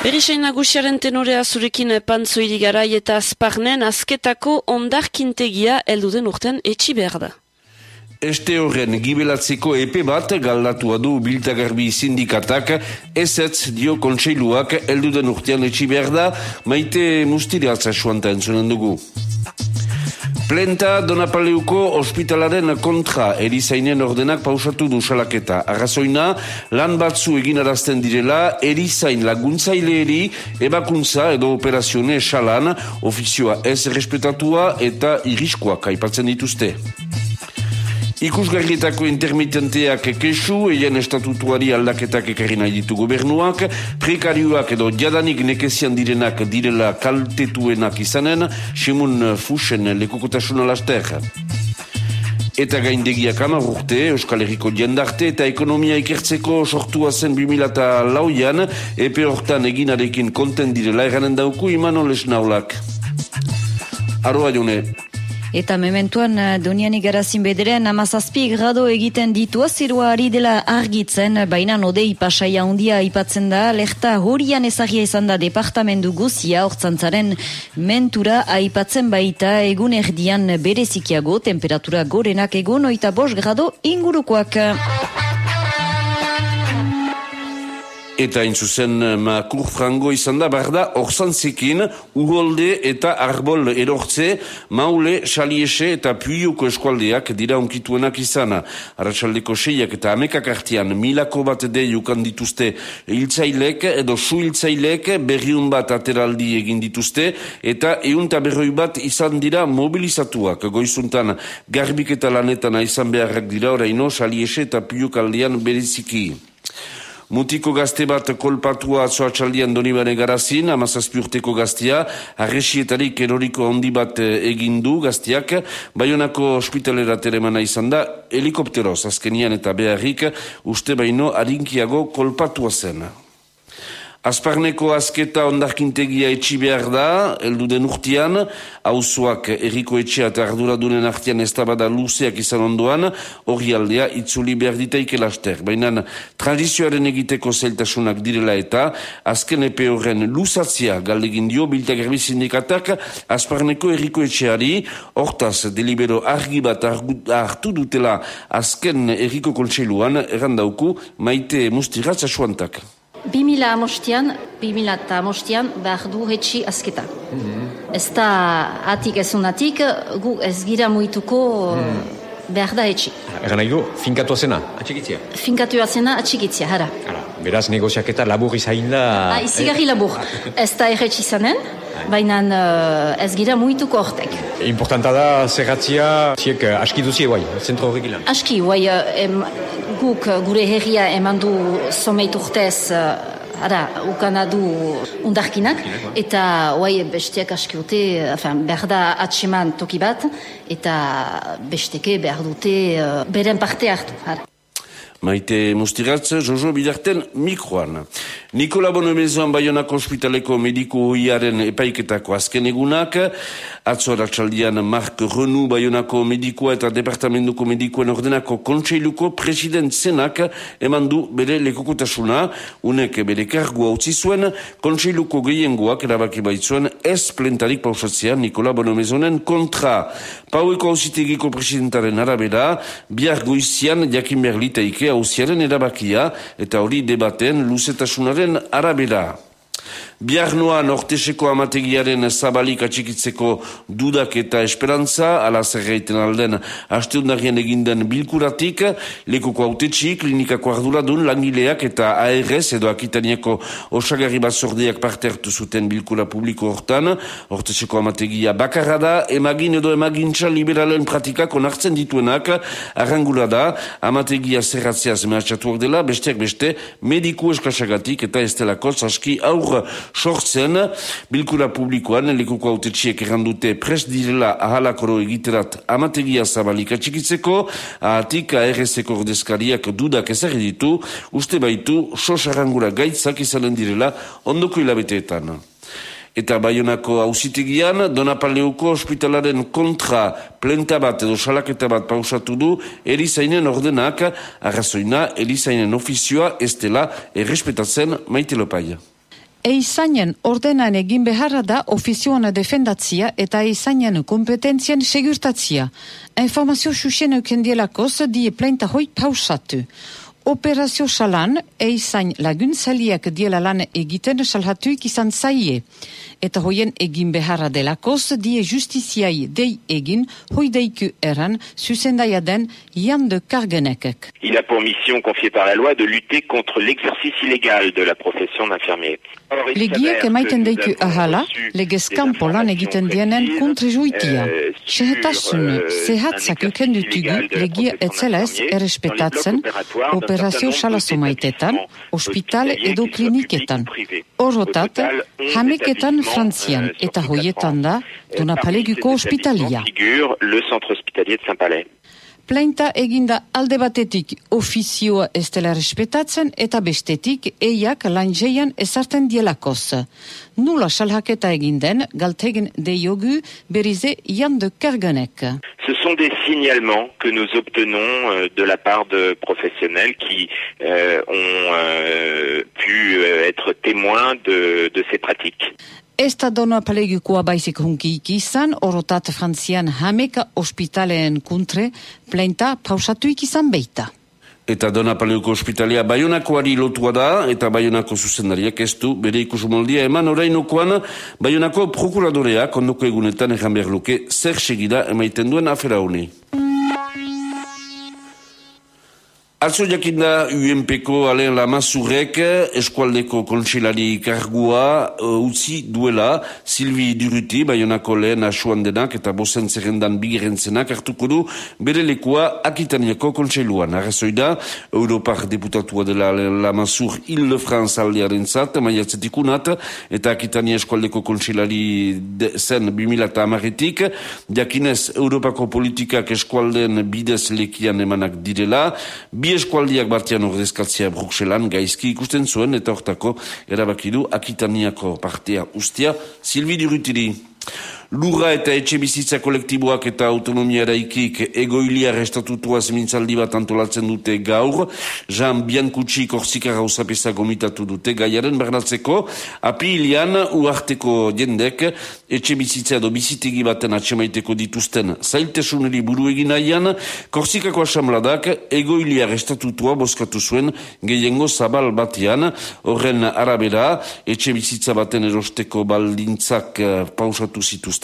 Berisain nagusiaren tenorea zurekin pantzoiri garai eta azparnen azketako ondarkintegia elduden urten etxi behar da. Este horren gibelatzeko epe bat galdatua du biltagarbi sindikatak ezetz dio kontseiluak elduden urtean etxi behar da maite mustiratza suanta entzunen dugu. Plenta Donapaleuko ospitalaren kontra erizainen ordenak pausatu du salaketa. Arrazoina, lan batzu egin arazten direla, erizain laguntzaileeri ebakuntza edo operazione salan, ofizioa ez respetatua eta iriskoak aipatzen dituzte. Ikusgarrietako intermitenteak kesu, eien estatutuari aldaketak ekarri nahi ditu gobernuak, prekarioak edo jadanik nekezian direnak direla kaltetuenak izanen, Simun Fusen lekukotasuna laster. Eta gaindegiak amar urte, Euskal Herriko jendarte eta ekonomia ikertzeko sortua zen 2000 lauian, epe hortan eginarekin konten direla eranen dauku imanon lesnaulak. Aroa jone. Eta mementuan eh, donianik garazin bederen amazazpi grado egiten ditua zirua ari dela argitzen, baina nodei pasaia handia ipatzen da, lehta horian ezagia izan da departamendu guzia hortzantzaren mentura aipatzen baita egun erdian berezikiago temperatura gorenak egun oita bos grado ingurukoak. Eta hain zuzen eh, makur frango izan da, barda, orzan zekin, urolde eta arbol erortze, maule, saliese eta puioko eskualdeak dira onkituenak izana. Arratxaldeko seiak eta amekak artian, milako bat de jukan dituzte hiltzailek edo su hiltzailek berriun bat ateraldi egin dituzte, eta eunta berroi bat izan dira mobilizatuak. Goizuntan, garbik eta lanetan izan beharrak dira, oraino, saliese eta puiokaldean beriziki. Mutiko gazte bat kolpatua zoatxaldian donibane garazin, amazazpi urteko gaztea, arresietarik eroriko handi bat eh, egindu gazteak, baionako ospitalera teremana izan da, helikopteroz azkenian eta beharrik, uste baino harinkiago kolpatua zen. Azparneko azketa ondarkintegia etxi behar da, eldu den urtean, hauzuak erriko etxea eta arduradunen artean ez tabada luzeak izan ondoan, hori aldea itzuli behar ditaik elaster. Baina tradizioaren egiteko zeltasunak direla eta, azken epe horren luzatzia galdegin dio, biltagarbi sindikatak, azparneko erriko etxeari, hortaz delibero argi bat hartu dutela azken erriko kontseiluan, errandauku, maite mustiratza suantak. 2000 amostian, 2000 eta amostian, behar du hetxi azketa. Mm -hmm. Ez da atik ezunatik, gu ez gira muituko mm. Behar da hetxi. Egan nahi du, finkatu azena, atxikitzia? Finkatu azena, atxikitzia, hara. Hara, beraz negoziaketa labur izain da... Ah, izigarri labur. ez da erretxi zanen, baina uh, ez gira muituko hortek. Importanta da, zerratzia, ziek uh, aski duzie guai, zentro horrek? Aski, guai, uh, guk gure herria eman du someit urtez uh, ara, ukana du undarkinak eta oai besteak askiote enfin, behar da atseman toki bat eta besteke behar dute uh, beren parte hartu ara. Maite mustiratz, Jojo Bidarten mikroan. Nikola Bonomezoan Bayonako Hospitaleko mediku hoiaren epaiketako azken egunak, atzo ratxaldian Mark Renu Bayonako medikua eta departamentuko medikuen ordenako kontseiluko president zenak eman du bere lekokotasuna, unek bere kargua utzi zuen, kontseiluko gehiengoak erabaki baitzuen ez plentarik pausatzea Nikola Bonomezonen kontra. Paueko hausitegiko presidentaren arabera, biar goizian jakin berliteike hausiaren erabakia eta hori debaten luzetasunaren arabera. Biar noan orteseko amategiaren zabalik atxikitzeko dudak eta esperantza, ala zerreiten alden hasteundarien eginden bilkuratik, lekoko autetxi, klinikako arduradun, langileak eta ARS edo akitaniako osagarri bat zordeak parte hartu zuten bilkura publiko hortan, orteseko amategia bakarra da, emagin edo emagintza liberalen pratikak onartzen dituenak, arrangula da, amategia zerratzeaz mehatxatuak dela, besteak beste, mediku eskasagatik eta estelako zaski aur sortzen, bilkura publikoan, lekuko autetxiek errandute pres direla ahalakoro egiterat amategia zabalik atxikitzeko, ahatik ARS-eko ordezkariak dudak ezagri ditu, uste baitu, sos arrangura gaitzak izanen direla ondoko hilabeteetan. Eta Bayonako hausitegian, Donapaleuko ospitalaren kontra plenta bat edo salaketa bat pausatu du erizainen ordenak, arrazoina erizainen ofizioa ez dela errespetatzen maite lopaia. Eizainen ordenan egin beharra da ofizioan defendatzia eta eizainen kompetentzien segurtatzia. Informazio xuxen eukendielakoz die pleinta hoi pausatu. Operazio salan, eizain laguntzaliak diela lan egiten salhatuik izan zaie. Eta hoien egin beharra delakoz, die justiziai dei egin, hoi deiku eran, zuzendaia den Jan de Kargenekek. Il a pour mission confiée par la loi de lutter contre l'exercice illégal de la profession d'infirmier. Legiek emaiten deiku ahala, legez kanpo lan egiten dienen kontrejuitia. Sehetasun, zehatzak uken dutugu legia etzela ez errespetatzen operazio salazo maitetan, ospital edo kliniketan. Horrotat, hameketan frantzian eta hoietan da Donapaleguko ospitalia. Le. Plainta eginda alde batetik ofizioa ez dela respetatzen eta bestetik eiak lanjeian ezarten dielakoz. Nula salhaketa egin den galtegen de jogu berize Jan de Kergenek. Ce sont des signalements que nous obtenons euh, de la part de professionnels qui euh, ont euh, pu euh, être témoins de, de ces pratiques. Ez da donoa palegikoa baizik hunkik izan, orotat frantzian hameka ospitaleen kuntre, plenta pausatuik izan beita. Eta Dona Paleuko Hospitalia Baionakoari lotua da, eta Baionako zuzendariak ez du, bere ikusmoldia eman orainokoan, Baionako prokuradoreak ondoko egunetan egan behar luke, zer segida emaiten duen afera honi. Atzo jakinda UNPko alen lamazurek eskualdeko kontsilari kargua uh, utzi duela. Silvi Duruti, baionako lehen asuan denak eta bozen zerrendan bigirentzenak hartuko du bere lekua akitaniako kontseiluan. Arrazoi da, Europar deputatua dela alen lamazur Ile-France aldearen zat, maiatzetikunat, eta akitania eskualdeko kontsilari zen 2000 amaretik, jakinez Europako politikak eskualden bidez lekian emanak direla, bi eskualdiak bartian ordezkatzea Bruxelan gaizki ikusten zuen eta hortako erabakidu Akitaniako partea ustia Silvi Durutiri. Lurra eta etxe bizitza kolektiboak eta autonomia eraikik egoiliar estatutua zemintzaldi bat antolatzen dute gaur. Jean Biancutsi korsika gauzapesa gomitatu dute gaiaren bernatzeko. Api hilian uarteko jendek etxe bizitza edo bizitegi baten atxemaiteko dituzten zailtesuneri buru egin aian. Korsikako asamladak egoiliar estatutua boskatu zuen gehiengo zabal batean. Horren arabera etxe bizitza baten erosteko baldintzak eh, pausatu zituzten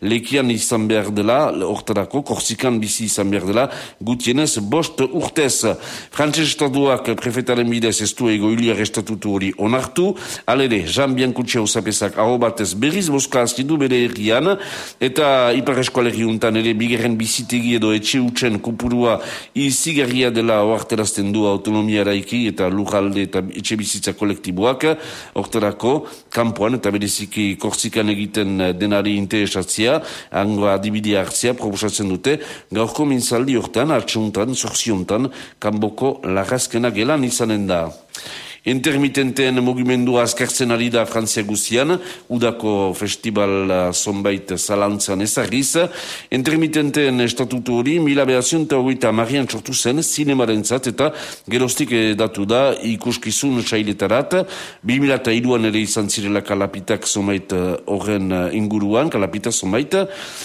lekian izan behar dela, hortarako, korsikan bizi izan behar dela, gutienez, bost urtez. Frantses estatuak prefetaren bidez ez du egoiliar estatutu hori onartu, alere, Jean Biancutxe usapesak aho batez berriz boska azkidu bere errian, eta ipar eskualerri untan ere bigerren bizitegi edo etxe utxen kupurua izigarria dela oarterazten du autonomia eraiki eta lujalde eta etxe bizitza kolektiboak, hortarako, kampuan eta bereziki korsikan egiten denari interesatzea, hango adibidea hartzea proposatzen dute, gaurko mintzaldi hortan, atxuntan, zorziontan, kanboko lagazkena gelan izanen da. Intermitenteen mugimendua azkartzen ari da Frantzia guzian, udako festival zonbait zalantzan ezagiz. Intermitenteen estatutu hori, mila behazion eta horita marian txortu zen, zinemaren zat, eta gerostik datu da ikuskizun sailetarat. 2002an ere izan zirela kalapitak zonbait horren inguruan, kalapitak zonbait.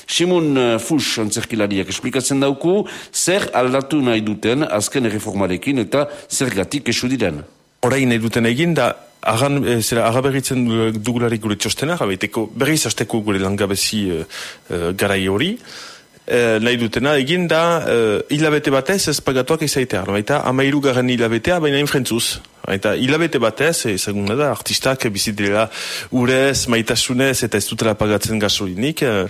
Simon Fuchs antzerkilariak esplikatzen dauku, zer aldatu nahi duten azken reformarekin eta zergatik esu diren. Orain nahi duten egin da agan, e, zera, agaberritzen dugularik gure txostena, gabeiteko berriz hasteko gure langabezi e, e, garai hori. E, nahi dutena egin da e, hilabete batez ez pagatuak izaitea. Baita amairu garen hilabetea baina infrentzuz. Eta hilabete batez, ezagun da, artistak bizitrela urez, maitasunez eta ez dutela pagatzen gasolinik. E,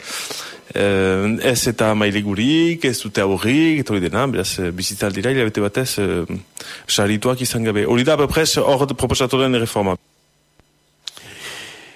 Uh, ez eta mailegurik, ez dute aurrik, eta hori dena, beraz, bizitaldira hilabete batez, uh, sarituak izan gabe. Hori da, beprez, hor proposatoren reforma.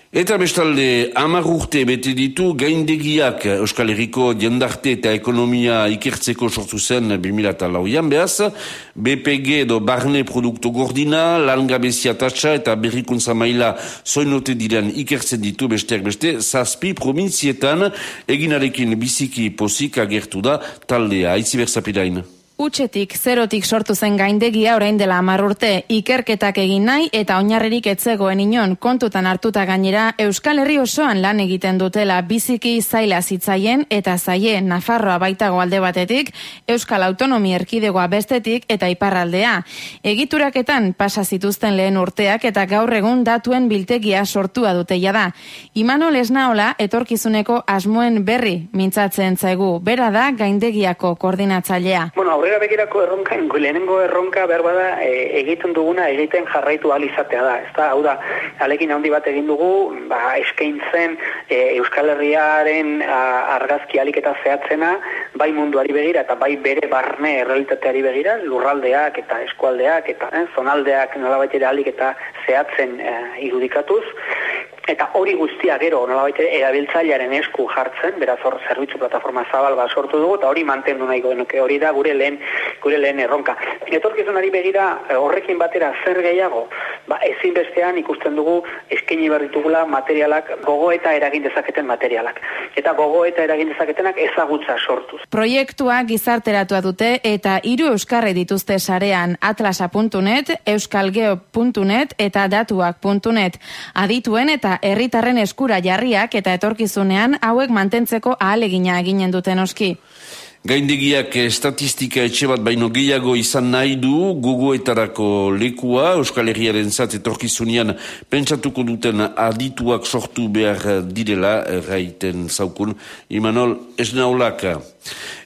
Eta bestalde, amar urte bete ditu gaindegiak Euskal Herriko jendarte eta ekonomia ikertzeko sortu zen 2008an behaz, BPG edo Barne Produkto Gordina, Langabezia Tatsa eta Berrikuntza Maila zoinote diren ikertzen ditu besteak beste, zazpi provinzietan eginarekin biziki pozik agertu da taldea, aitzi berzapirain. Utxetik, zerotik sortu zen gaindegia orain dela hamar urte, ikerketak egin nahi eta oinarririk etzegoen inon kontutan hartuta gainera Euskal Herri osoan lan egiten dutela biziki zaila zitzaien eta zaie Nafarroa baitago alde batetik, Euskal Autonomia Erkidegoa bestetik eta iparraldea. Egituraketan pasa zituzten lehen urteak eta gaur egun datuen biltegia sortua duteia da. Imanol Esnaola etorkizuneko asmoen berri mintzatzen zaigu, bera da gaindegiako koordinatzailea. Bueno, aurrera begirako erronka, lehenengo erronka behar bada e, egiten duguna egiten jarraitu alizatea da. Ez da, hau da, alekin handi bat egin dugu, ba, eskaintzen e, Euskal Herriaren argazki alik eta zehatzena, bai munduari begira eta bai bere barne errealitateari begira, lurraldeak eta eskualdeak eta eh, zonaldeak nolabait ere alik eta zehatzen e, irudikatuz, eta hori guztia gero nolabait erabiltzailearen esku jartzen, beraz hor zerbitzu plataforma zabal bat sortu dugu eta hori mantendu nahi genuke hori da gure lehen gure lehen erronka. Etorkizunari begira horrekin batera zer gehiago, ba ezinbestean ikusten dugu eskaini behar ditugula materialak gogo eta eragin dezaketen materialak. Eta gogo eta eragin dezaketenak ezagutza sortuz. Proiektua gizarteratua dute eta hiru euskarri dituzte sarean atlasa.net, euskalgeo.net eta datuak.net. Adituen eta herritarren eskura jarriak eta etorkizunean hauek mantentzeko ahalegina eginen duten oski. Gaindegiak estatistika etxe bat baino gehiago izan nahi du guguetarako lekua, Euskal Herriaren zat etorkizunean pentsatuko duten adituak sortu behar direla, erraiten zaukun, Imanol Esnaulaka.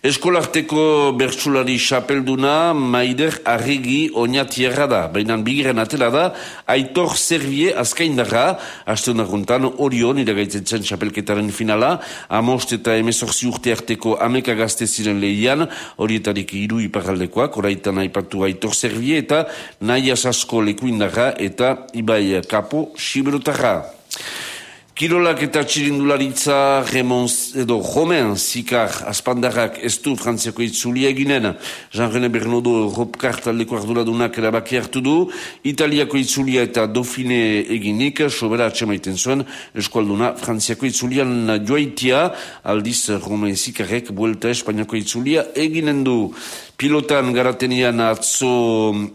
Eskolarteko bertsulari xapelduna maider arregi oinatierra da. Baina bigiren atela da, aitor servie azkaindara, hasten arguntan orion iragaitzen zen xapelketaren finala, amost eta emezorzi urte arteko ameka gazte ziren lehian, horietarik iru iparaldekoak, oraitan aipatu aitor servie eta nahi asasko lekuindara eta ibai kapo siberotarra. Kirolak eta txirindularitza remonz, edo jomen zikar aspandarrak ez du frantziako itzulia eginen. Jean-René Bernodo Europkar taldeko arduradunak erabaki hartu du. Italiako itzulia eta Dauphine eginik, sobera atxemaiten zuen, eskualduna frantziako itzulian joaitia, aldiz jomen zikarrek buelta Espainiako itzulia eginen du. Pilotan garatenian atzo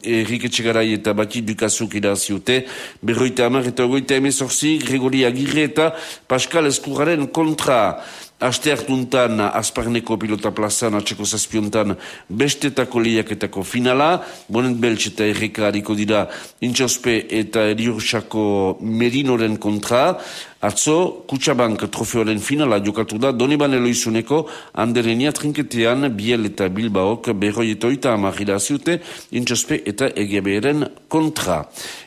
Errik Etxegarai eta Bati Dukazuk idaziute, berroita amar eta ogoita emezorzi, Gregori Agirre eta Pascal Eskurraren kontra. Aste hartuntan Azparneko pilota plazan atxeko zazpiontan bestetako lehiaketako finala, bonen beltz eta erreka hariko dira intxospe eta eriursako merinoren kontra, atzo Kutsabank trofeoaren finala jokatu da Doniban Eloizuneko anderenia trinketean Biel eta Bilbaok berroi eta oita amarrila ziute intxospe eta egeberen kontra.